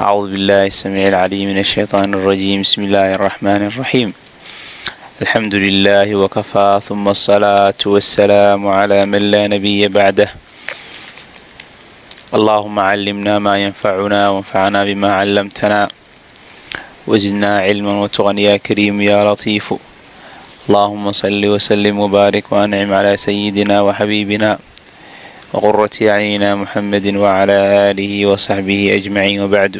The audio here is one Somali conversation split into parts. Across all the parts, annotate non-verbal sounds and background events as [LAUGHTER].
أعوذ بالله السميع العليم من الشيطان الرجيم بسم الله الرحمن الرحيم الحمد لله وكفى ثم الصلاة والسلام على من لا نبي بعده اللهم علمنا ما ينفعنا وانفعنا بما علمتنا وزدنا علما وتقا يا كريم يا لطيف اللهم صل وسلم وبارك وأنعم على سيدنا وحبيبنا وقرة أعيننا محمد وعلى آله وصحبه أجمعين وبعد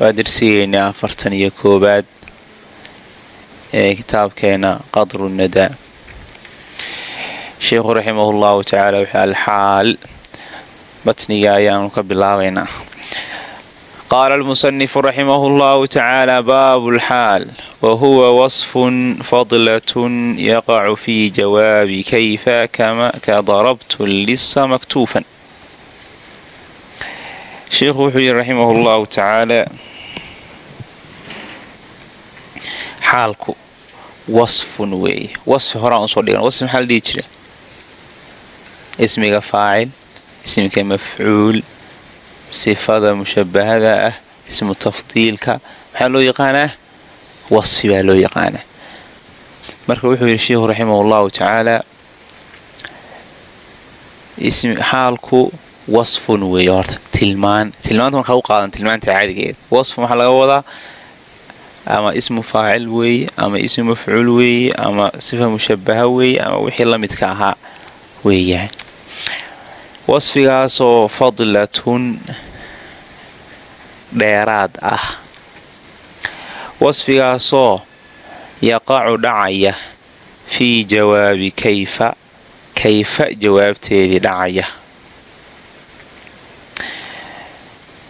waa darsigeena afartan iyo koobaad ee kitaabkeena qadru nadaa sheikhu raximah llahu tacaala wuxuu alxaal matniga ayaanu ka bilaabaynaa qaala almusanifu raximahu llahu tacaala baabu lxaal wa huwa wasfun fadlatun yaqacu fi jawaabi kayfa ka darabtu lisa maktuufan sheikhu wuxuu yihi raximah llahu tacaala xaalku wasfun weeye wasfi horaan u soo dhigan wasfi maxaa la dhihi jira ismiga faacil ismika mafcuul sifada mushabahada ah ismu tafdiilka maxaa loo yaqaanaa wasfi baa loo yaqaanaa marka wuxuu yidhi sheikhu raximah allahu tacaala xaalku wasfun weeye horta tilmaan tilmaanta markaa u qaadan tilmaanta caadigeeda wasfun waxaa laga wadaa ama ismu faacil weeye ama ismu mafcuul weeye ama sifa mushabaha weeye ama wixii la midka ahaa weeyaan wasfigaasoo fadlatun dheeraad ah. Wasfigaasoo yaqacu dhacaya fii jawaabi kayfa kayfa jawaabteedii dhacaya.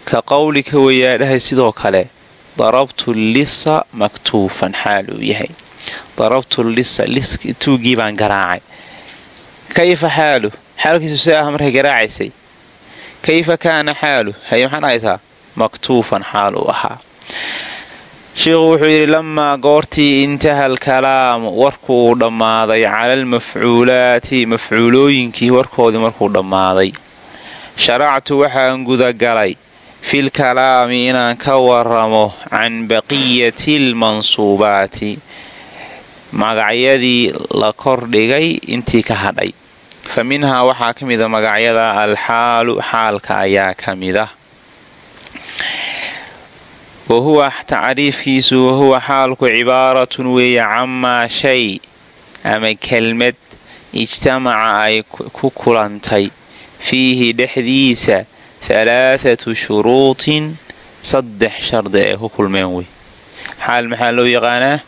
Ka qowlika weyaadhahay sidoo kale darabtu lisa maktuufan xaal uu yahay. Darabtu lisa tuugii baan garaacay. Kayfa xaalu xaalkiisu see ah markay garaacaysay kayfa kaana xaalu? Haye maxaa dhahaysaa maktuufan xaal uu ahaa. Sheikhu wuxuu yidhi lamaa goortii intaha alkalaamu warku uu dhammaaday cala almafcuulaati mafcuulooyinkii warkoodii markuu dhammaaday. Sharactu waxaan gudagalay fil kalaami inaan ka waramo can baqiyati almansuubaati. Magacyadii la kordhigay intii ka hadhay fa minhaa waxaa ka mida magacyada alxaalu xaalka ayaa ka mid ah. Wa huwa tacriifkiisu wahuwa xaalku cibaaratun weeye camaa shay ama kelmad ijtamaca ay ku kulantay. Fiihi dhexdiisa halaathatu shuruutin saddex shardi ay ku kulmeen wey. Xaal maxaa loo yaqaanaa?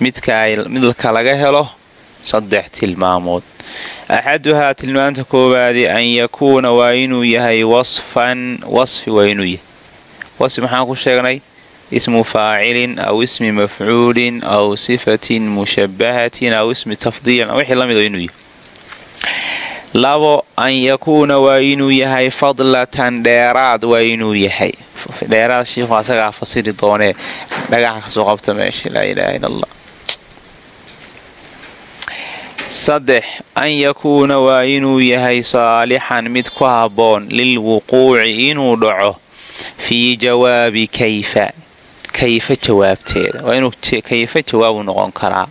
Midka laga helo saddex tilmaamood axaduhaa tilmaamta koowaadi an yakuuna waa inuu yahay wasfan wasfi waa inuu yahay wasfi maxaan ku sheegnay ismu faacilin aw ismi mafcuulin aw sifatin mushabahatin aw ismi tafdiilin wixii la inuu yahay labo an yakuuna waa inuu yahay fadlatan dheeraad waa inuu yahay dheeraad shiikhu asagaa fasiri doonee dhagaxa ka soo qabta meesha laa ilaaha ila allah saddex an yakuuna waa inuu yahay saalixan mid ku habboon lilwuquuci inuu dhaco fii jawaabi kayfa kayfa jawaabteeda. Waa inuu kayfa jawaabu noqon karaa.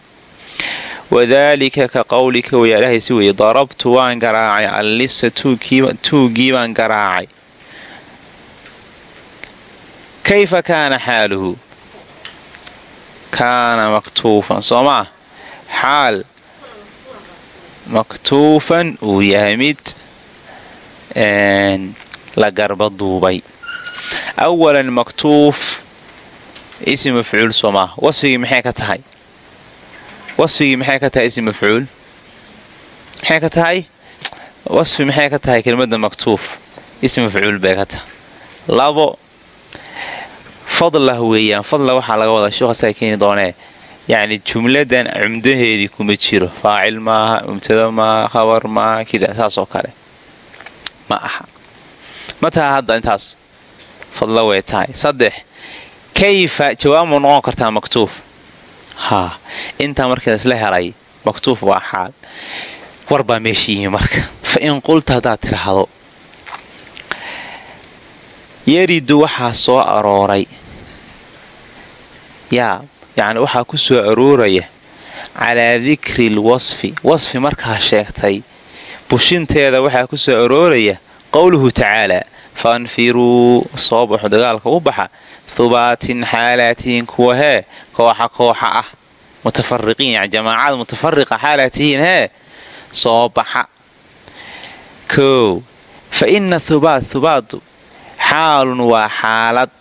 Wadaalika ka qowlika wayaalahay si weeye darabtu waan garaacay allisa tuugii baan garaacay. Kayfa kaana xaaluhu? Kaana maktuufan soo maa xaal maktuufan uu yahay mid la garba duubay awalan maktuuf ism mafcuul soo maa wasfigii maxay ka tahay wasfigii maxay ka tahay ism mafcuul maxay ka tahay wasfi maxay ka tahay kelmadda maktuuf ism mafcuul bay ka tahay labo fadlah weeyaan fadla waxaa laga wadaa sheekh asaga keeni doonee yacni jumladan cumdaheedii kuma jiro faacil maaha mubtada maaha khabar maaha kida saas oo kale ma aha ma taha hadda intaas fadla way tahay saddex kayfa jawaab noqon kartaa maktuuf haa intaa marka isla helay maktuuf waa xaal war baa meesha yimi marka fa in qulta haddaad tiraahdo yaridu waxaa soo arooray yaa yacni waxaa ku soo arooraya calaa dikri lwasfi wasfi markaa sheegtay bushinteeda waxaa ku soo arooraya qowluhu tacaalaa faanfiruu soo baxo dagaalka u baxa hubaatin xaalaatihiin kuwa hee kooxa kooxa ah mutafariqiin yani jamaacada mutafariqa xaalaatihiin hee soo baxa. Kow fa ina hubaat hubaadu xaalun waa xaalad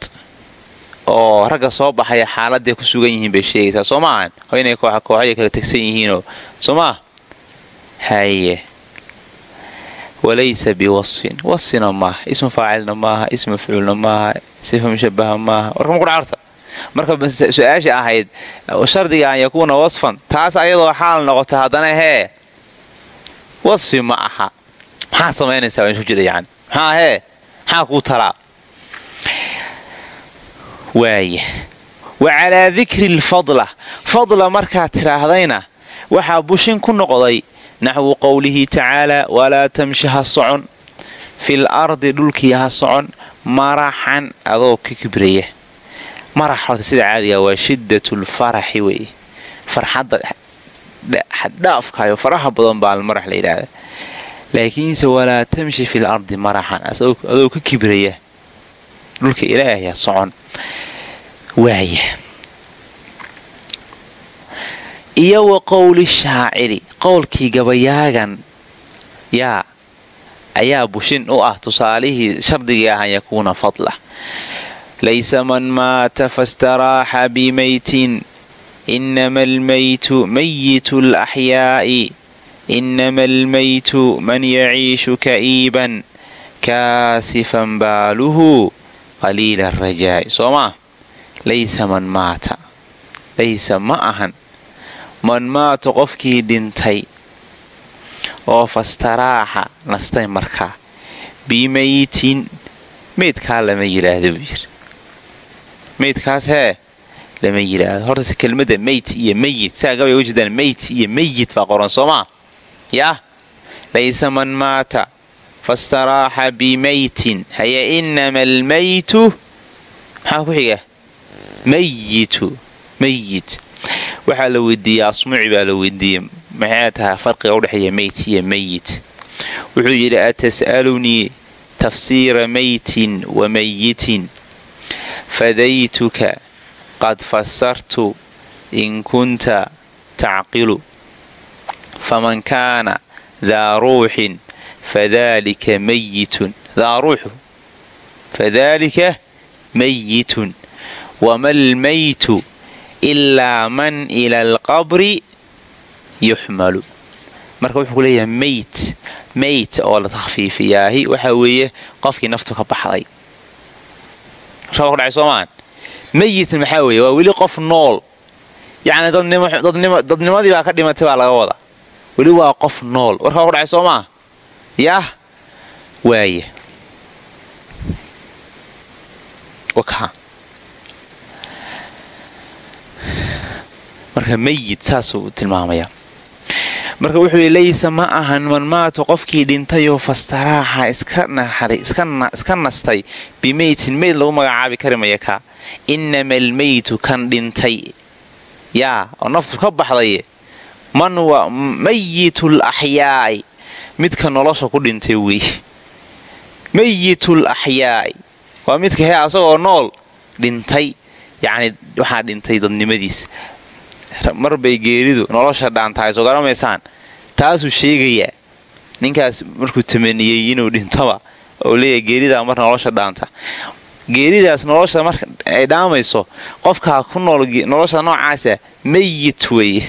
oo ragga soo baxaya xaaladay ku sugan yihiin bay sheegaysaa. Soo maahan oo inay kooxa kooxaya kala tegsan yihiinoo. Soo maa haye walaysa biwasfin. Wasfina maaha ismu faacilna maaha ismu mafcuulna maaha sifa mushabaha maaha warkama kudhacarta marka su'aasha ahayd shardiga an yakuuna wasfan. Taas ayadoo xaal noqota haddana hee wasfi ma aha. Maxaa samaynaysaa ku jira yani maxaa hee maxaa kuu talaa waaya wa calaa dikri lfadla. Fadla markaad tidhaahdayna waxaa bushin ku noqday naxwu qowlihi tacaalaa walaa tamshi ha socon. Fil ardi dhulkii ha socon maraxan adoo ka kibraya marax horta sida caadiga waa shiddatulfaraxi weye farxadda xaddhaafkayo faraha badan baa marax la yidhaahda laakiinse walaa tamshi fil ardi maraxan adoo ka kibraya dhulka ilaahay ha socon waaya iyo wa qowli shaaciri qowlkii gabayaagan yaa ayaa bushin u ah tusaalihii shardigii ah an yakuuna fadla. Laysa man maata fastaraaxa bimaytin inama almaytu mayitu laxyaa'i inama almaytu man yaciishu ka'iiban kaasifan baaluhu qaliila arajaa'i soo maa laysa man maata. Laysa ma ahan. Man maata qofkii dhintay oo fastaraaxa nastay markaa. Bimaytin meydkaa lama yidhaahdo buu yiri meydkaas hee lama yidhaahdo hortase kelmadda meyt iyo meyit saa gabay uga jeedaan meyt iyo meyit baa qoran soo maa yah laysa man maata fastaraaxa bimaytin haya inama almaytu maxaa ku xiga mayitu mayit waxaa la weydiiyey asmuuci baa la weydiiyey maxay tahay farqiga udhexeeya meyt iyo meyit wuxuu yidhi atas'alunii tafsiira meytin wa mayitin fadaytuka qad fasartu in kunta tacqilu faman kaana daa ruuxin fadalika mayitun daa ruuxu fadalika mayitun wama almaytu ilaa man ila alqabri yuxmalu marka wuxuu ku meyt meyt oo la takhfiifiyaahi waxaa weeye qofkii naftu ka baxday dhacay soomaan meyitn maxaa weeye waa weli qof nool yacni dadnimadii baa ka dhimatay baa laga wadaa weli waa qof nool warkaa ku dhacay soo yaah waaya marka meyid saasuu tilmaamaya. Marka wuxuu yidhi laysa ma ahan man maata qofkii dhintayoo fastaraaxa iska nastay bimeytin. Meyd lagu magacaabi kari maya kaa. Inama almeytu kan dhintay. Yaa oo naftu ka baxday. Man waa mayitul axyaa'i midka nolosha ku dhintay wey mayitul axyaa'i waa midka hee asagoo nool dhintay yacni waxaa dhintay dadnimadiisa. Mar bay geeridu nolosha dhaantahay soo garamaysaan taasuu sheegayaa. Ninkaas markuu tamaniyey inuu dhintoba oo leeyahay geeridaa mar nolosha dhaanta. Geeridaas nolosha marka ay dhaamayso qofkaa ku nool nolosha noocaasa mayit weeye.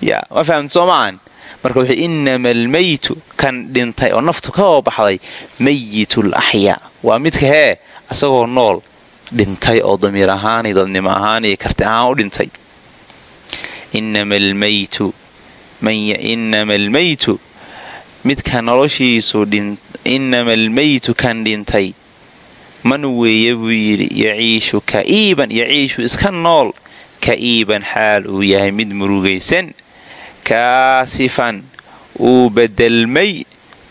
Ya ma fahamta soo maahan marka wuxuu inama almeytu kan dhintay oo naftu ka oobaxday mayitul axyaa waa midka hee asagoo nool dhintay oo damiir ahaan iyo dadnimo ahaan iyo karti ahaan u dhintay. Almaytu inama almaytu midka noloshiisu inama almaytu kan dhintay. Man weeye buu yidhi yaciishu ka'iiban yaciishu iska nool ka'iiban xaal uu yahay mid murugaysan kaasifan. Uu bedelmay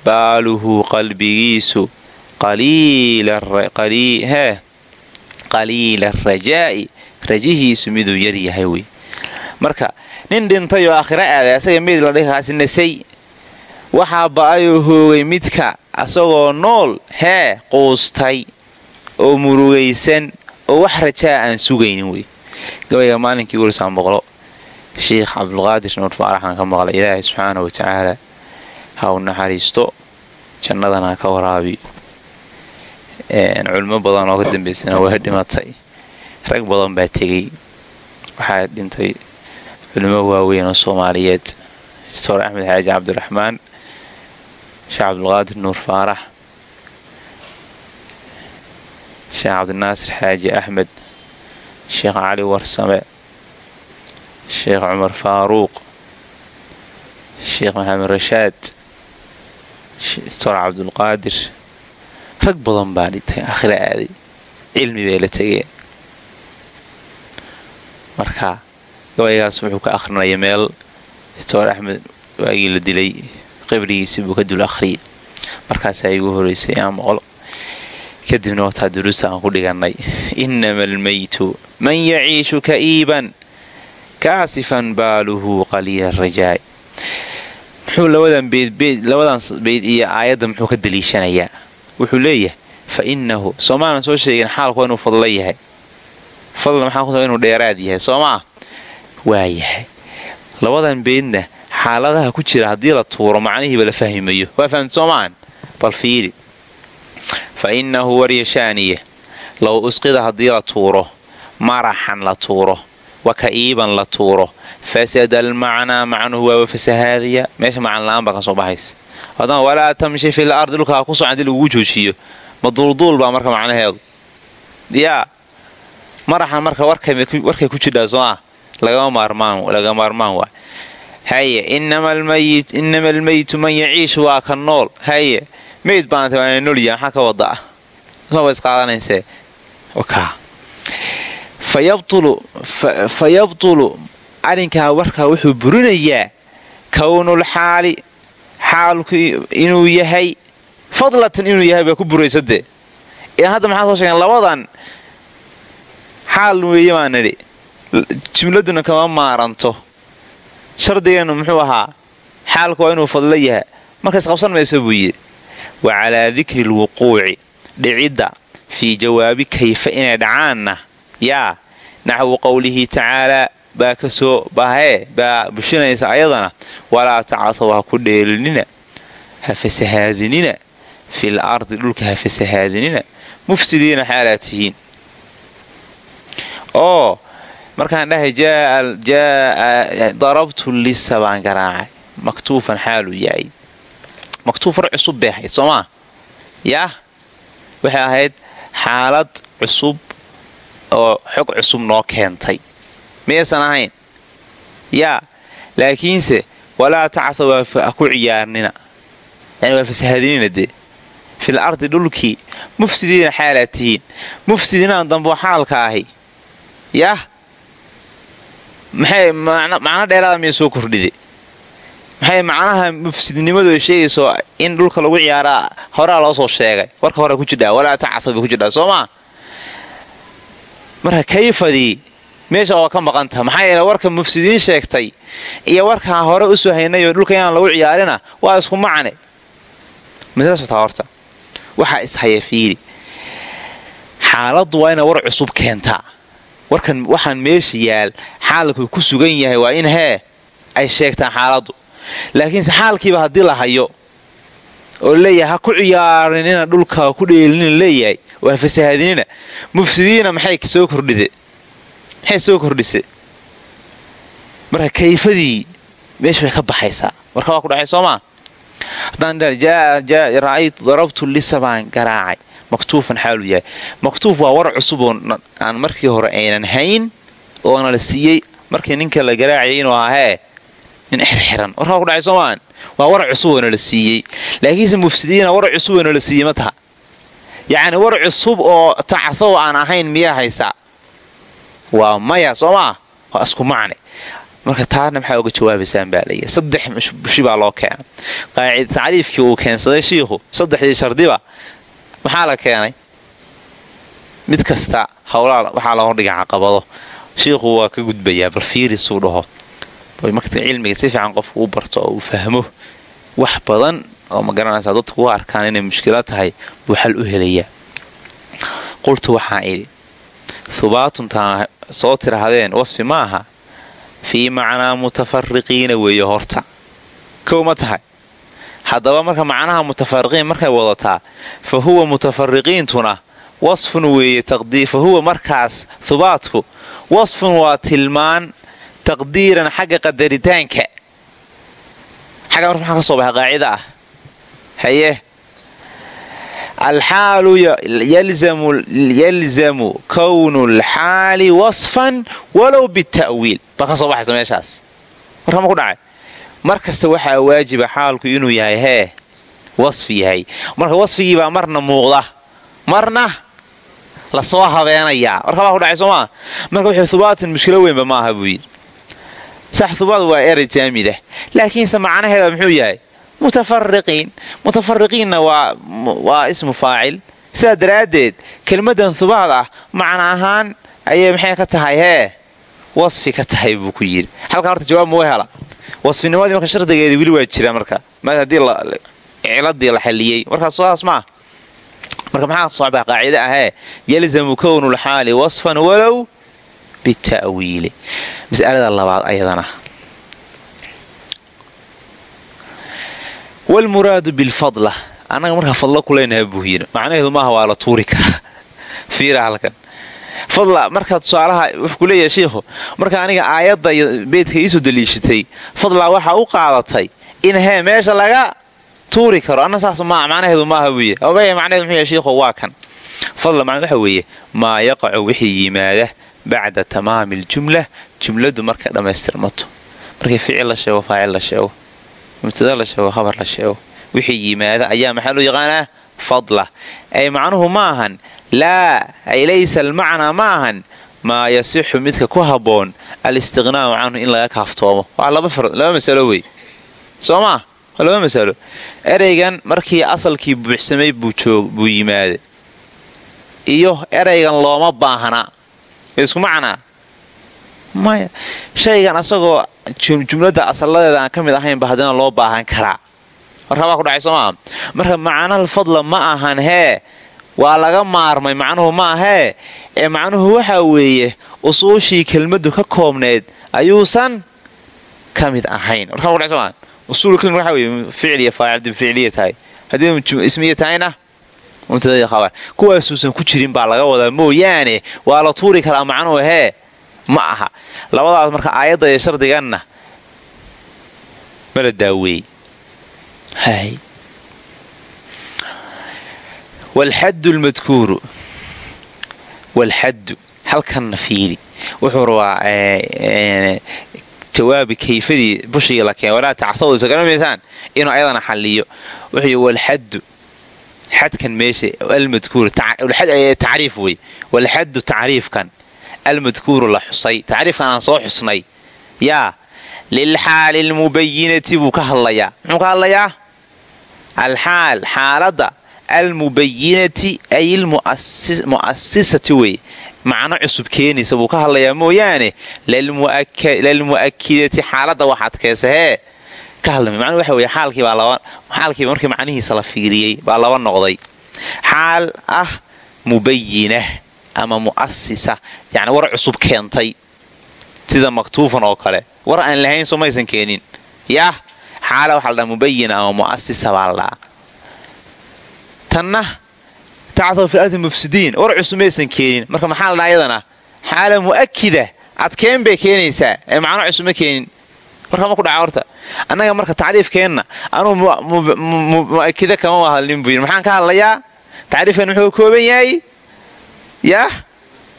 baaluhu qalbigiisu. Qaliila arajaa'i rajihiisu miduu yaryahay wey. Marka nin dhintay oo aakhiro aaday asaga mid la dhikaasi nasay waxaa ba'ayoo hoogay midka asagoo nool hee quustay oo murugaysan oo wax rajaa aan sugaynin wey. Gabayga maalinkii welsaan boqlo sheikh cabdulqaadir nuur faaraxaan ka maqlay ilaahay subxaana wa tacaala ha u naxariisto jannadana ka waraabi. Culimo badan oo ka dambaysana waa dhimatay. Rag badan baa tegey. Waxaa dhintay culimo waaweyn oo soomaaliyeed. Doctor axmed xaaji cabdiraxmaan sheekh cabdulqaadir nuur faarax sheekh cabdinaasir xaaji axmed sheekh cali warsame sheekh cumar faaruuq sheekh maxamed rashaad doctor cabdulqaadir rag badan baa dhintay aakhira aaday cilmi bay la tegeen marka gabaygaas wuxuu ka akhrinaya meel doctor axmed waagii la dilay. Qabrigiisii buu ka dul akhriyay markaasaa igu horeysay aan maqlo kadibna wataa duruusta aan ku dhigannay inama almaytu man yaciishu ka'iiban kaasifan baaluhu qaliila rajaa'i muxuu labadan beedlabadan beyd iyo aayadda muxuu ka daliishanayaa. Wuxuu leeyahay fa innahu soomaalan soo sheegin xaalku inuu fadlo yahay. Fadla maxaa ku inuu dheeraad yahay soo maa labadan beydna xaaladaha ku jira haddii la tuuro macnihiiba la fahmimayo waa fahamti soomaan bal fiiri fa innahu waryashaaniye low usqida haddii la tuuro maraxan la tuuro wa ka'iiban la tuuro. Fasada almacnaa macnuhu waaba fasahaadaya meesha macanla-aan baa ka soo haddana walaa tamshi fil ardi dhulkaa ku socan haddii lagugu joojiyo. Ma duulduul baa marka macnaheedu. Yaa maraxan marka warkay ku jidhaa soo ah. Laga maarmaan waa. Haye inama almaytu man yaciishu waa ka nool. Haye mayd baanta waana nolya maxaa ka wada ah sooba isqaadanaysee fa yabtulu arrinkaa warkaa wuxuu burinayaa kownul xaali xaalku inuu yahay fadlatan inuu yahay baa ku buraysa dee idan hadda maxaa soo sheegeen labadan xaal weeye baan nidhi. Jumladuna kama maaranto. Shardigeenu muxuu ahaa xaalku waa inuu fadlo yahay. Marka isqabsan mayso buu yidhi wa calaa dikri lwuquuci dhicidda fii jawaabi kayfa inay dhacaanna. Yaa naxwu qowlihi tacaalaa baa ka soo bahee baa bushinaysa ayadana? Walaa tacasow ha ku dheelinina? Ha fasahaadinina? Fil ardi dhulka ha fasahaadinina? Mufsidiina xaalaad tihiin. Oo markaan dhahay darabtu lisa baan garaacay. Maktuufan xaaluu yahay. Maktuuf war cusub bay ahayd soomaa yaah? Waxay ahayd xaalad cusub oo xog cusub noo keentay. Miyaysan ahayn? Yaa laakiinse walaa tacthaw ha ku ciyaarnina. Yani waa fasahaadinina dee. Fil ardi dhulkii mufsidiina xaalaad tihiin. Mufsidiinaan dambo xaalka ahi yaah maxay macno dheeraada miya soo kordhide maxay macnaha mufsidnimadu ay sheegayso in dhulka lagu ciyaaraa horaa loo soo sheegay? Warka hore ku jidhaa walaa tacthaw bay ku jidhaa soo maa marka kayfadii meesha waa ka maqanta maxaa yeele warka mufsidiin sheegtay iyo warkaa hore u soo haynayoo dhulka inaan lagu ciyaarina waa isku macne. Masaastaa horta. Waxaa ishaya fiiri. Xaaladdu waa ina war cusub keentaa warkan waxaan meesha yaal xaalku ku sugan yahay waa in hee ay sheegtaan xaaladdu laakiinse xaalkiiba haddii la hayo oo leeyahay ha ku ciyaarinina dhulka ku dheelinina leeyahay. Oo ha fasahaadinina mufsidiina maxay soo kordhide? Maxay soo kordhise? Marka kayfadii meesha way ka baxaysaa. Warka waa ku dhacay soo maa haddaan ra'aytu darabtu lisa garaacay. Maktuufan xaalu yahay. Maktuuf waa war cusub oo aan markii hore aynan hayn oona la siiyey. Markii ninka la garaacayay inuu ahee nin xirxiran warka waa ku dhacay soomaan waa war cusub oo nala siiyey. Laakiinse mufsidiina war cusub oo nala siiyey ma taha. Yacni war cusub oo tacthow aan ahayn miyaa haysaa waa maya soo maa waa isku macne. Marka taana maxaa uga jawaabaysaan baa laya saddex bushi baa loo keena tacriifkii uu keensaday shiikhu saddexdii shardiba maxaa la keenay? Mid kasta howlaa waxaa la hordhiga caqabado. Shiikhu waa ka gudbayaa bal fiirisuu dhaho marka cilmiga si fiican qofku u barto oo uu fahmo wax badan oo ma garanaysaa dadku u arkaan inay mushkilad tahay buu xal u helayaa. Qultu waxaa idhi hubaatuntaa soo tirahdeen wasfi ma aha? Fii macnaa mutafariqiina weeye horta. Kow ma tahay. Haddaba marka macnaha mutafariqiin markay wadataa fa huwa mutafariqiintuna wasfun weeye fa huwa markaas hubaatku wasfun waa tilmaan taqdiiran xagga qadaritaanka. Xagga marka maxaa ka soo baxay qaacida ah. Haye? Alxaalu yalzamu kownu lxaali wasfan walow bita'wiil. Baa ka soo baxaysa meeshaas. Warka ma ku dhacay. Mar kasta waxaa waajiba xaalku inuu yahay hee wasfi yahay. Marka wasfigiibaa marna muuqda. Marna la soo habeenayaa. Warka ku dhacay soo maa marka wuxuu hubaatan mushkilo weynba maaha buu yidhi sax hubaad waa erey jaamidah laakiinse macnaheeda muxuu yahay? Mutafariqiin mutafariqiinna waa ismu faacil. Sidaa daraaddeed kelmadan hubaad ah macna ahaan ayay maxay ka tahay hee wasfi ka tahay buu ku yidhi. Halkaa horta jawaab mau hela. Wasfinimadii marka shardigeedii weli waa jira marka. Ma haddii ciladii la xalliyey. Markaas saas maa marka maxaa socbaa qaacide ahee yalzamu kownu lxaali wasfan walow bita'wiili mas'alada labaad ayadana. Walmuraadu bilfadla annaga markaa fadlo kuleynaha buu yidhi. Macnaheedu maaha waa la tuuri karaa. [LAUGHS] Fiira halkan. Fadla markaa tusaalaha wuxuu ku leeyahay shiikhu marka aniga aayadda iyo beydka iisoo daliishatay fadlaa waxaa u qaadatay in hee meesha laga tuuri karo. Anna saas macnaheedu maaha buu yidhi. Obaya macnaheedu muxuu yahay shiikhu waa kan. Fadla macna waxa weeye maa yaqacu wixii yimaada bacda tamaami aljumla jumladu markay dhammaystirmato markay ficil la sheego faacil la sheego mubtada la sheego khabar la sheego wixii yimaada ayaa maxaa loo yaqaanaa? Fadla. Ay macnuhu ma ahan. Laa ay laysa almacnaa ma ahan. Maa yasixu midka ku habboon alistiqnaa'u canhu in laga kaaftoomo. Waa laba masalo wey. Soo maa waa laba masalo. Ereygan markii asalkii buuxsamay buu yimaada iyo ereygan looma baahna isku macnaa? Maya shaygan asagoo jumlada asaladeeda aan ka mid ahaynba haddana loo baahan karaa. Warkabaa ku dhacay soo maa marka macnal fadla ma ahan hee waa laga maarmay macnuhu ma ahee ee macnuhu waxaa weeye usuushii kelmaddu ka koobneed ayuusan ka mid ahayn. Warkabaa ku dhacay soo maa usuul kelmad waxaa weeye ficil iyo faacil ficiliya tahay. Haddii ismiya tahayna kuwaasuusan ku jirin baa laga wadaa mooyaane waa la tuuri karaa macnuhu hee ma aha. Labadaas marka aayadda iyo shardiganna mala daaweey walxaddu lmadkuuru walxaddu halkanna fiiri. Wuxuu rabaa jawaabi kayfadii bushigii la keen walaa tactawdisa garamaysaan inuu ayadana xalliyo. Wuxuu walxaddu xadkan meesha almadkuur tacriif wey walxaddu tacriifkan almadkuuru la xusay tacriifkan aan soo xusnay yaa lilxaali almubayinati buu ka hadlayaa. Muxuu ka hadlayaa? Alxaal xaaladda almubayinati ay ilmu'asisati wey macno cusub keenaysa buu ka hadlayaa. Mooyaane lalmu'akidati xaaladda wax adkaysa hee ka hadlamay macnuu waxa weye xaalkiibaa laba xaalkiiba markii macnihiisa la fiiriyey baa laba noqday. Xaal ah mubayinah ama mu'asisa yacni war cusub keentay. Sida maktuufan oo kale. War aan lahayn soo maysan keenin. Yaah xaala waxa la mubayina ama mu'asisa baa la tanna tactau fi ardi mufsidiin. War cusub maysan keenin. Marka maxaa la dhaha xaala mu'akida adkeen bay keenaysaa. Ee macno cusub ma keenin warka ma ku dhaca horta. Annaga marka tacriifkeenna anuu mu'akida kama hadlin buu yidhi. Maxaan ka hadlayaa? Tacriifkan muxuu kooban yahay? Yaah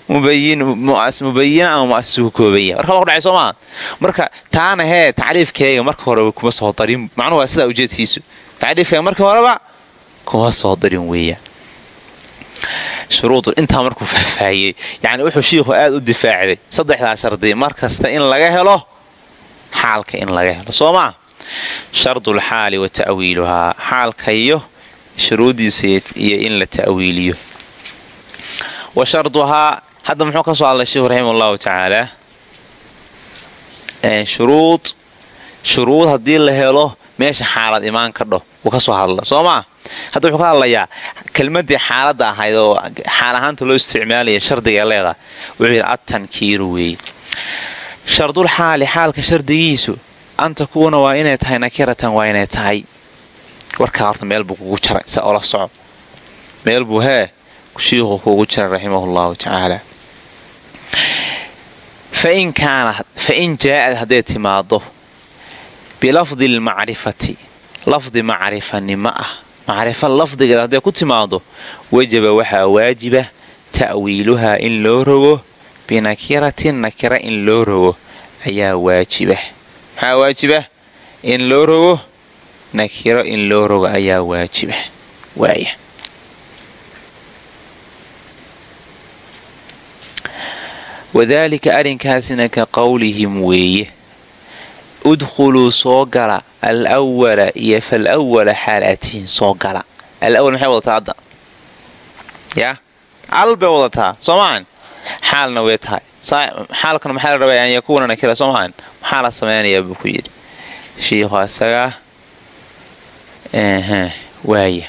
mubayina ama mu'asisuu kooban yahay. Warka ma ku dhacay soo maaha marka taana hee tacriifkeega marka horeba kuma soo darin. Macnuhu waa sidaa ujeedkiisu. Tacriifkeega marka horeba kuma soo darin weeyaan. Shuruudu intaa markuu faahfaahiyey yacni wuxuu shiikhu aad u difaacday saddexdaa shardi mar in laga helo xaalka in laga helo soo maa shardulxaali wa ta'wiiluhaa xaalka iyo shuruuddiisa iyo in la ta'wiiliyo. Wa sharduhaa hadda muxuu ka soo hadlay sheikhu raximah allahu tacaala shuruud shuruud haddii la helo meesha xaalad imaan ka dho wuu ka soo hadla soo maa hadda wuxuu ka hadlayaa kelmadii xaaladda ahayd oo xaal ahaanta loo isticmaalaya shardiga leedaha wuxuu yidhi adtankiiru weeye shardul xaali xaalka shardigiisu anta kuwana waa inay tahay nakiratan waa inay tahay. Warkaa horta meel buu kugu jaray sa ola soco meel buu hee shiikhuu kuugu jaray raximahu llahu tacaala fain kaanat fain jaa-ad hadday timaado bilafdi lmacrifati lafdi macrifanimo ah. Macrifa lafdigeeda hadday ku timaado wajaba waxaa waajiba ta'wiiluhaa in loo rogo binakiratin nakira in loo rogo ayaa waajiba maxaa waajiba in loo rogo nakiro in loo rogo ayaa waajiba waaya wadaalika arrinkaasina ka qowlihim weeye. Udkhuluu soo gala alwala iyo falwala xaal aatihiin soo gala. Alawal maxay wadataa hadda? Yaa al bay wadataa soo maahan xaalna way tahay. Xaalkan maxaa la rabaa an yakuuna nakira soo maahan maxaa la samaynayaa buu ku yidhi. Shiikhu asagaa waaya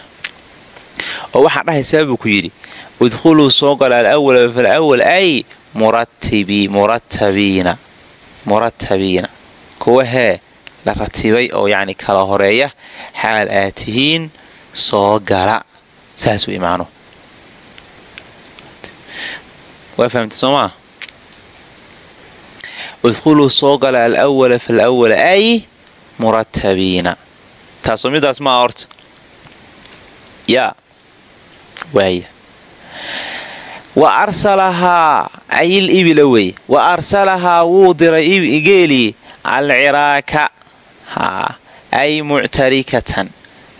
oo waxaa dhahaysaa buu ku yidhi udkhuluu soo gala alawala falawal ay muratabiina muratabiina kuwa hee la ratibay oo yacni kala horreeya xaal aad tihiin soo gala. Saas u imaano waa fahamta soo maa udkhuluu soo gala alawala falawala ay muratabiina taasoo midaas maa horta yaa waaya wa arsalahaa ayil ibila wey wa arsalahaa wuu diray geelii alciraaka ay muctarikatan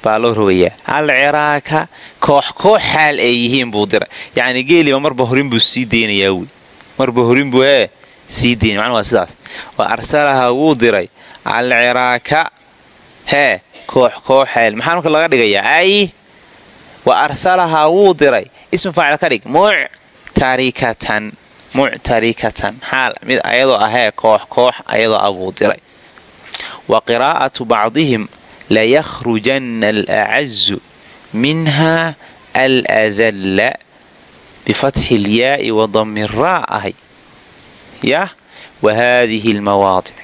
baa loo rogayaa alciraaka koox koox xaal ay yihiin buu diray. Yacni geeliba marba horin buu sii deynayaa wey marba horin buu ee sii deynaya. Macnuu waa sidaas. Wa arsalahaa wuu diray. Alciraaka hee koox koox xaal. Maxaa marka laga dhigayaa ay wa arsalahaa wuu diray. Ismu faacil ka dhig. Muctarikatan. Muctarikatan. Xaal. Mid ayadoo ahee koox koox ayadoo abuu diray. Wa qiraa'atu bacdihim layakhrujanna alacazu minha aladalla bifatxi ilyaa'i wa dami raa ahay yah wa haadihi almawaadic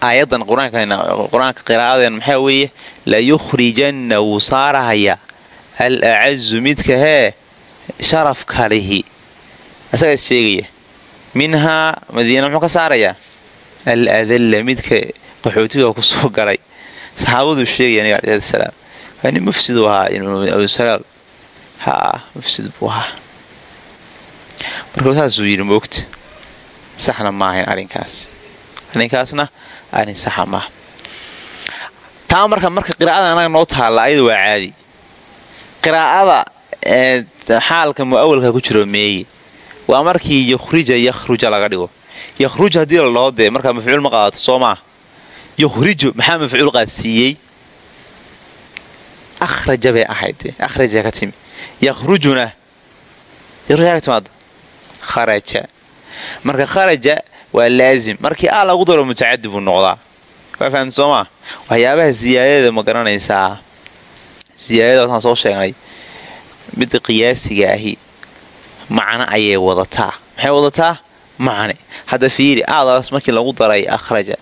aayaddan qur'aanka qiraa'adeen maxaa weeye? Layukhrijanna wuu saarahayaa al acazu midka hee sharafka lihi asagaa sheegaya. Minhaa madiina muxuu ka saarayaa al adalla midka qaxootiga ku galay. Saxaabaduu sheegaya nabiga alai nin mufsiduu ahaa abusalaal haa mufsid buu ahaa. Marka saasuu yidhi moogta saxna ma ahayn arrinkaas. Arrinkaasna arrin saxa maaha taa marka marka qiraa'ada anaga noo taalla ayadu waa caadi. Qiraa'ada xaalka mu'awalka ku jiro meeye. Waa markii yukhrija yakhruja laga dhigo. Yakhruj haddii la dhoo markaa mafcuul ma qaadato soo maa yukhrijo maxaa mafcuul qaadsiiyey akhraja bay ahayd akhraja ka timi yakhrujuna ka timaada kharaja marka kharaja waa laazim markii a lagu daro mutacadi buu noqdaa waa fahamta soo maa waxyaabaha siyaadada ma garanaysaa siyaadada wataan soo sheegnay midda qiyaasiga ahi macno ayay wadataa maxay wadataa macne hadda fiiri aadaas markii lagu daray akhraja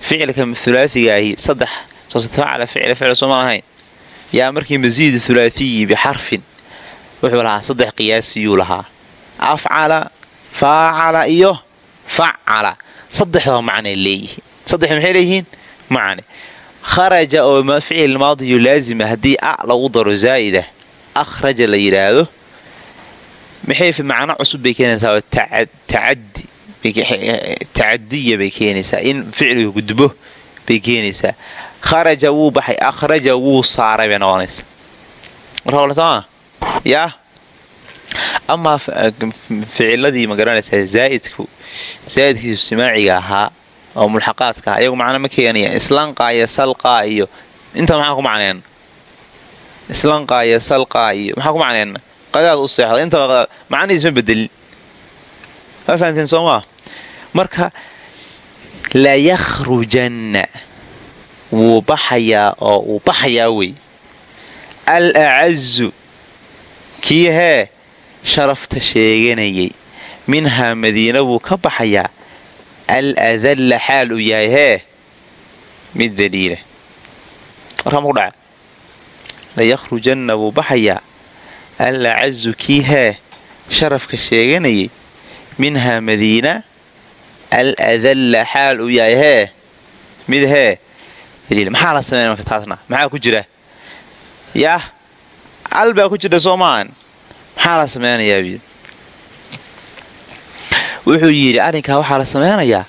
ficilka hulaaiga ahi saddex soosafacala ficil ficil sooma ahayn yaa markii masiid hulaaiyi bixarfin wuxuu lahaa saddex qiyaasiyuu lahaa. Afcala faacala iyo facala. Saddexdaba macnay leeyihiin. Saddex maxay leeyihiin? Macne kharaja oo ficil maadiyu laazima haddii a lagu daro zaa'ida. Akhraja la yidhaahdo maxay macno cusub bay keenaysaa tacadiya bay keenaysaa in ficliga gudbo bay keenaysaa kharaja wuu baxay akhraja wuu saaray bay noqonaysaa marka yaa amaa ficiladii ma garanaysaa zaaidku zaa'idkiisu simaaciga ahaa oo mulxaqaadka ah iyagu macno ma keenaya islanqaa iyo salqaa iyo inta maxaa ku macneen islanqaa iyo salqaa iyo maxaa ku macnayna qadaad u seexda inta macnihiis ma bedelin. Waa fahamteen soo maa marka layakhrujanna wuu baxayaa oo uu baxayaa wey al acazu kii hee sharafta sheeganayay minhaa madiina buu ka baxayaa al adalla xaal uu yahay hee mid daliila warkaama ku dhaca layakhrujanna wuu baxayaa al acazu kii hee sharafka sheeganayay minhaa madiina al adalla xaal uu yahay hee mid hee maxaa la sameeya marka taasna maxaa ku jira yah al baa ku jira soo maxaa la sameynayaa wuxuu yidhi arrinkaa waxaa la sameynayaa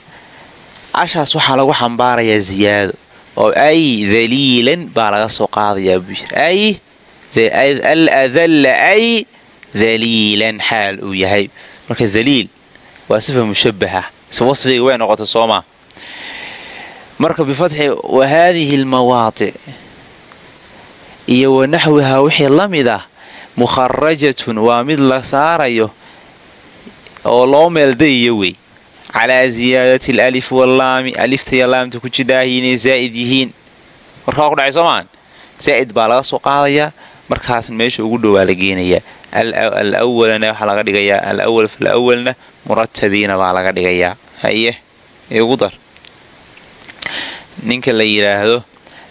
ashaas waxaa lagu xambaarayaa ziyaado oo ay daliilan baa laga soo qaadayaa buu yidhi ay al adalla ay daliilan xaal uu yahay marka daliil waa sifa mushabaha wasfiga way noqota soomaa marka bifatxi wa haadihi almawaadic iyo wa naxwihaa wixii la mid ah mukharajatun waa mid la saarayo oo loo meeldayayo wey calaa ziyaadati alif wallaami aliftaiyo laamta ku jidhaahi zaa'id yihiin warkaa ku dhacay soomaan zaa'id baa laga soo qaadayaa markaasna meesha ugu dhowaa la geenayaa al awalana waxaa laga dhigayaa. Al awal fal awalna muratabiina baa laga dhigayaa. Haye igu dar. Ninka la yidhaahdo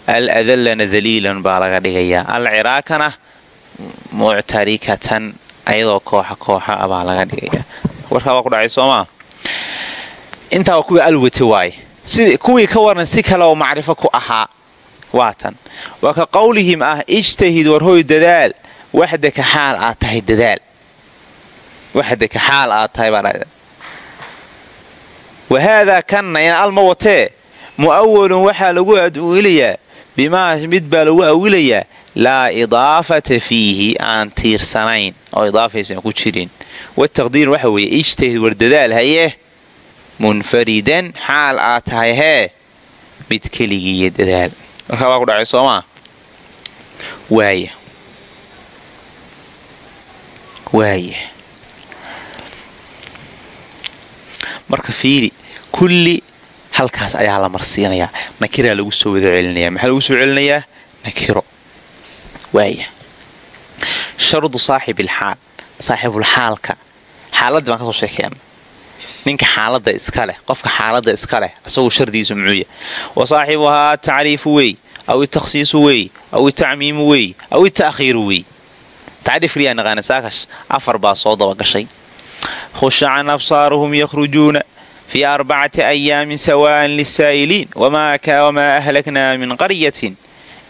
al adallana daliilan baa laga dhigayaa. Al ciraakana muctarikatan ayadoo kooxa kooxa a baa laga dhigayaa. Warkaa baa ku dhacay soomaa intaa waa kuwii alwate waaye kuwii ka waran si kale oo macrifo ku ahaa. Waatan waa ka qowlihim ah ijtahid warhoy dadaal waxdaka xaal aad tahay dadaal waxdaka xaal aad tahay baa wahaadaa kanna in alma watee mu'awalun waxaa lagu awilayaa bimaa mid baa lagu awilayaa laa idaafata fiihi aan tiirsanayn oo idaafaysan ku jirin wataqdiir waxa weeye ijtahid war dadaal hayee munfaridan xaal aad tahay hee mid keligiiyo dadaal markaa waa ku dhacay soomaa waaya waaya marka fiiri kulli halkaas ayaa la marsiinayaa. Nakiraa lagu soo wada celinaya maxaa lagu soo celinayaa? Nakiro. Waaya shardu saaxibilxaal saaxibulxaalka xaaladii baan ka soo sheekeena ninka xaalada iska leh qofka xaalada iska leh isagu shardigiisu muxuuya wa saaxibuhaa atacriifu wey aw itakhsiisu wey aw itacmiimu wey aw ita'khiiru wey tacriif liyaa naqaana saakash afar baa soo dabagashay khusha can absaaruhum yakhrujuuna fii arbacati ayaamin sawaan lisaa'iliin wamaa ahlaknaa min qaryatin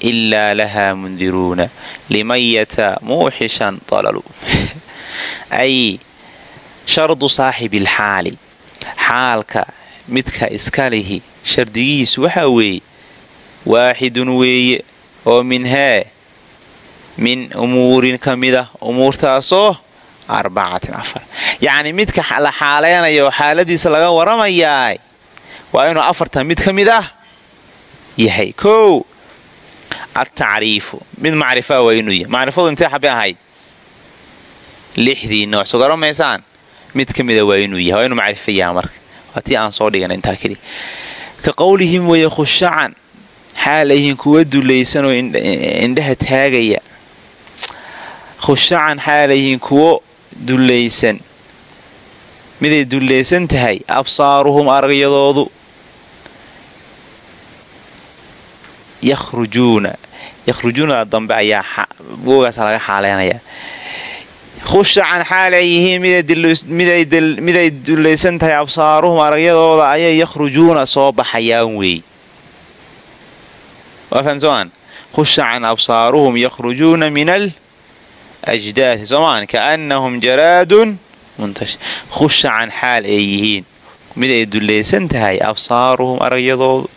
ilaa lahaa mundiruuna limayata muuxishan talalu ay shardu saaxibilxaali xaalka midka iska lihi shardigiisu waxaa weeye waaxidun weeye oo min hee min umuurin ka mid ah umuurtaasoo yacni midka la xaaleynayo xaaladiisa laga waramayaa waa inuu afartan mid ka mid ah yahay. Kow atacriifu mid macrifaa waa inuu yahay. Macrifadu intee xabe ahayd? Lixdii nooc soo garamaysaan mid ka mida waa inuu yahay. Waa inuu macrifo yaha marka. Waa tii aan soo dhigana intaa keliya ka qowlihim weye khushacan xaalayhin kuwa dulaysanoo indhaha taagaya khushacan xaalayhin kuwo dullaysan miday dullaysan tahay absaaruhum aragyadoodu yakhrujuuna yakhrujuuna dambe ayaa woogaas laga xaaleynayaa khushacan xaalay yihiin miday dullaysan tahay absaaruhum aragyadooda ayay yakhrujuuna soo baxayaan weey. Khushacan absaaruhum yakhrujuuna min al ajdaadi soomaan kaannahum jaraadun khushacan xaal ay yihiin mid ay dullaysan tahay absaaruhum aragyadoodu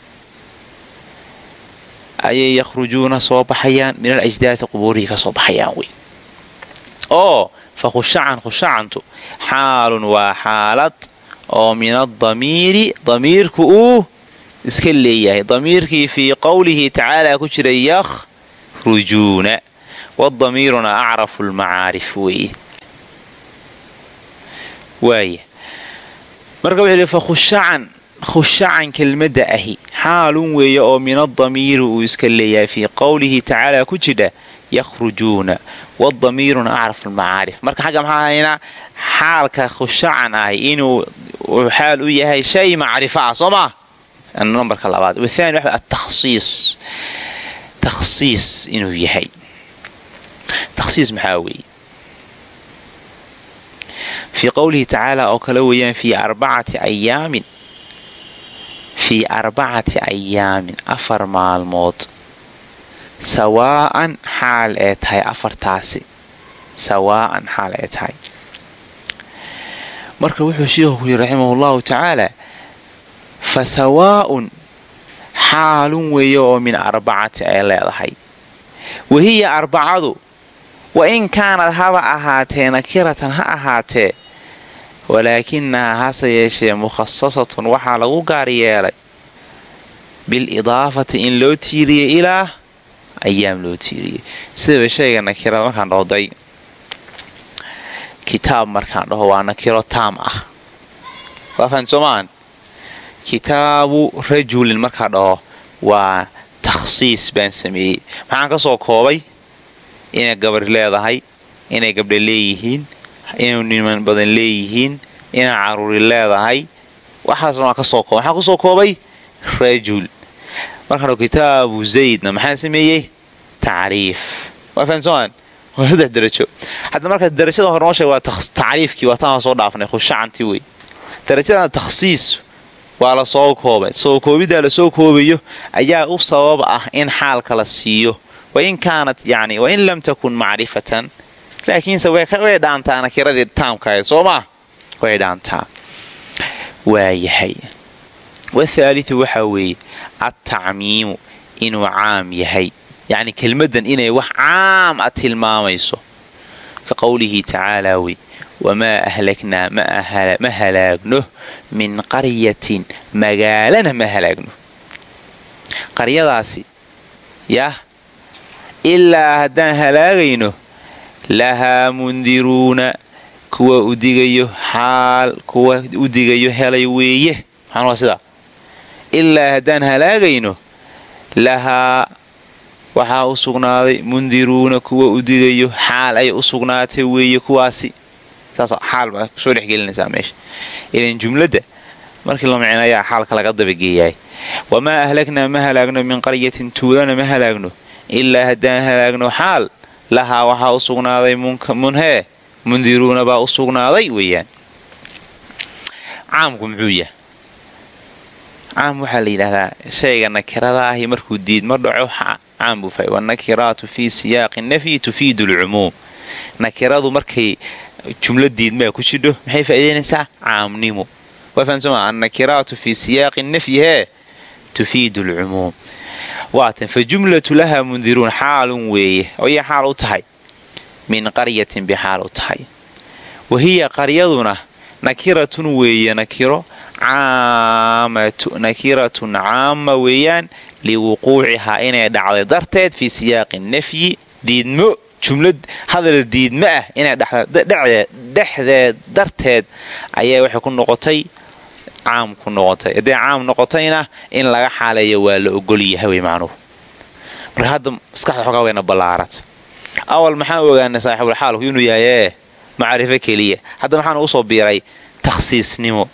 ayay yakhrujuuna soo baxayaan min al ajdaadi qubuurihii ka soo baxayaan wey oo fa khushacan khushacantu xaalun waa xaalad oo min adamiiri damiirku uu iska leeyahay damiirkii fii qowlihi tacaala ku jira yakhrujuuna wadamiiruna acrafu lmacaarif weeye waaya marka wuxuu yidhi fa khushacan kelmadda ahi xaalun weeye oo min adamiiri uu iska leeyahay fii qowlihi tacaala ku jidha yakhrujuuna wadamiiruna acraf almacaarif marka xagga maxaa haynaa xaalka khushacan ahi inuu xaal u yahay shay macrifo ah soo maa nambarka labaad wathani waxa atakhsiis takhsiis inuu yahay takhsiis maxaa weeye fii qowlihi tacaala oo kale weeyaan fii arbacati ayaamin fii arbacati ayaamin afar maalmood sawaa'an xaal ee tahay afartaasi sawaa'an xaal ee tahay marka wuxuu sheikhu ku yidhi raximah allahu tacaala fa sawaa'un xaalun weeye oo min arbacati ay leedahay wahiya arbacadu wa in kaanad haba ahaatee nakiratan ha ahaatee walaakinahaa hase yeeshee mukhasasatun waxaa lagu gaar yeelay bilidaafati in loo tiiriyey ilaa ayaam loo tiiriyey sidaba shayga nakirada markaan dhooday kitaab markaan dhaho waa nakiro taam ah. Waafahantsomaan kitaabu rajulin markaa dhaho waa takhsiis baan sameeyey. Maxaan ka soo koobay inay gabar leedahay inay gabdha leeyihiin inay niman badan leeyihiin inay caruuri leedahay. Waxaasna waan ka soo koobay. Maxaan ku soo koobay? Rajul. Markaan kitaabu zaydna maxaan sameeyey? Tacriif. Waafahantsomaan waa saddex darajo. Hadda marka darajada hore noo sheeg waa tacriifkii waa taan soo dhaafnay khushacantii wey darajadana takhsiis waa la soo koobay. Soo koobiddaa la soo koobayo ayaa u sabab ah in xaalka la siiyo wain kaanat yani wain lam takun macrifatan laakiinse way dhaantaa nakiradii taamkahayd soo maa way dhaantaa waayahay wathaalitu waxaa weeye attacmiimu inuu caam yahay yacni kelmaddan inay wax caam a tilmaamayso ka qowlihi tacaalaa wey wamaa ahlaknaa ma halaagno min qaryatin magaalana ma halaagno qaryadaasi yah ilaa haddaan halaagayno lahaa mundiruuna kuwa udigayo xaal kuwa udigayo helay weeye maxaan waa sidaa ilaa haddaan halaagayno lahaa waxaa u sugnaaday mundiruuna kuwa udigayo xaal ay u sugnaatay weeye kuwaasi saas xaal baa ku soo dhexgelinaysaa meesha ilan jumladda markii la micno ayaa xaalka laga dabageeyaay wamaa ahlagnaa ma halaagno min qaryatin tuulana ma halaagno ilaa haddaan halaagno xaal lahaa waxaa u sugnaaday munhee mundiruuna baa u sugnaaday weeyaan caamku muxuu yahay caam waxaa la yidhaahdaa shayga nakirada ahi markuu diidma dhaco caam buu fahay wanakiraatu fii siyaaqi nafyi tufiidu alcumuum nakiradu markay jumla diidmaa ku jidho maxay faa'iidaynaysaa caamnimo waa fahamsama annakiraatu fii siyaaqi nafyi tufiidu alcumuum waatan fa jumlatu lahaa mundiruun xaalun weeye oyay xaal u tahay. Min qaryatin bixaal u tahay. Wa hiya qaryaduna nakiratun weeye nakiro nakiratun caama weeyaan liwuquucihaa inay dhacday darteed fii siyaaqi nafyi diidmo jumlad hadal diidmo ah inay dhexdeed darteed ayaa waxay ku noqotay caam ku noqotay. Hadday caam noqotayna in laga xaaleeyo waa la ogol yahay wey macnuhu. Marka hadda maskaxda xogaa wayna ballaarat awal maxaan ogaanay saaxiibul xaalku inuu yahay macrifo keliya. Hadda maxaan ugu soo biiray takhsiisnimo.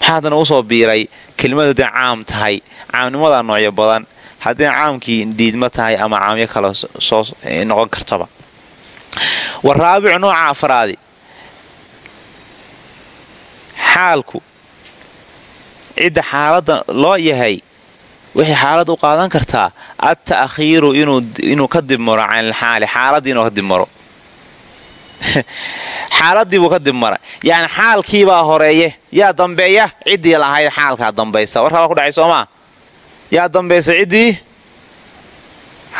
Maxaa haddana ugu soo biiray kelimadu hadday caam tahay caamnimadaa noocyo badan. Hadday caamkii diidmo tahay ama caamyo kale soo noqon kartaba. Wa raabicu nooca afraadi. Xaalku cidda xaaladda loo yahay waxay xaaladda u qaadan kartaa adta'khiiru inuu ka dibmaro canilxaali xaaladdii inuu ka dibmaro [LAUGHS] xaaladii buu ka dibmara yani xaalkiibaa horeeye. Yaa dambeeya ciddii lahayd xaalkaa dambaysa. Warkaa waa ku dhacay soomaa yaa dambaysa ciddii?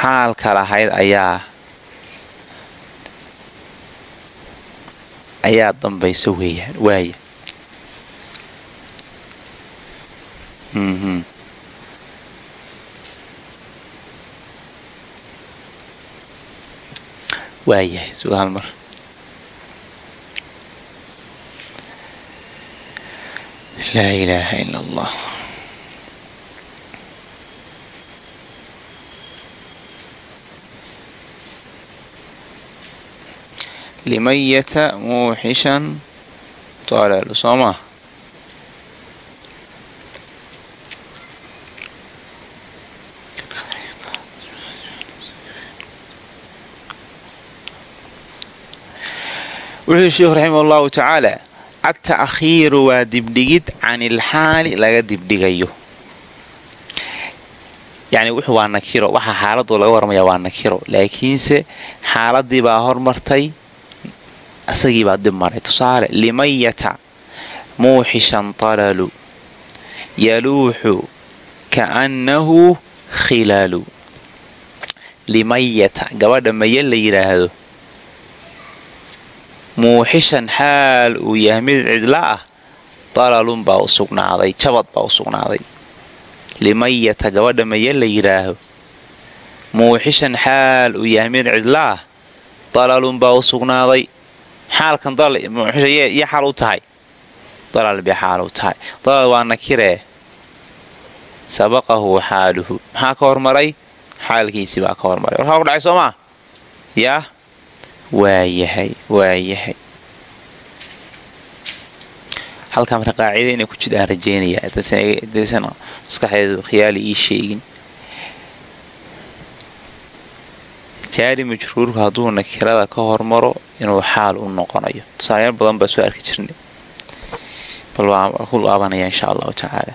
Xaalka lahayd ayaa ayaa dambaysa weeyaan waaya waayahay suga hal mar. Laa ilaaha ila allah limayata muuxishan toaleelu soo maa wuxuu sheikhu raximah allahu tacaala adta'khiiru waa dibdhigid can ilxaali laga dibdhigayo. Yani wuxuu waa nakiro waxaa xaaladoo laga warramaya waa nakiro laakiinse xaaladii baa hormartay isagii baa dib maray. Tusaale limayata muuxishan talalu yaluuxu kaannahu khilaalu. Limayata gabadha maye la yidhaahdo muuxishan xaal uu yahay mid cidla ah dalalun baa u sugnaaday jabad baa u sugnaaday. Limayata gabadha maye la yidhaaho muuxishan xaal uu yahay mid cidla ah dalalun baa u sugnaaday. Xaalkan iyo xaal u tahay. Dalal bay xaal u tahay. Dalal waa nakiree sabaqahu xaaluhu. Maxaa ka hormaray? Xaalkiisii baa ka hormaray. Warkaa ku dhacay soo maa yaa waayahay waayahay. Halkaa marka qaacida inay ku jidhaan rajeynaya daysan maskaxdeedu khiyaali ii sheegin. Jaari majruurku hadduu nakirada ka hormaro inuu xaal u noqonayo. Tusaalayaal badan baa soo arki jirnay. Bal waa ku laabanaya insha allahu tacaala.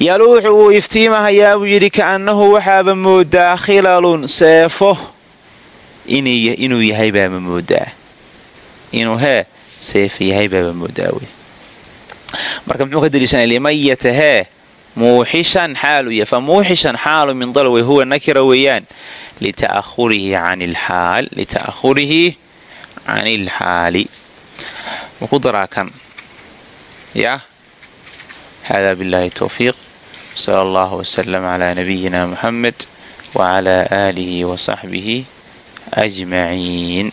Yaluuxu wuu iftiimahayaa buu yidhi kaannahu waxaaba moodaa khilalun seefo inuu yahay baaba moodaa. Inuu hee seefa yahay baaba moodaa wey. Marka muxuu ka daliishanaya limayata hee muuxishan xaalu yahay fa muuxishan xaalu min dalwey huwa nakira weeyaan. Lita'ahurihi can ilxaali maku daraa kan? Yaa hada billahi towfiiq sala allahu wasalam calaa nabiyina muxamed wacalaa aalihi wasaxbihi ajmaciin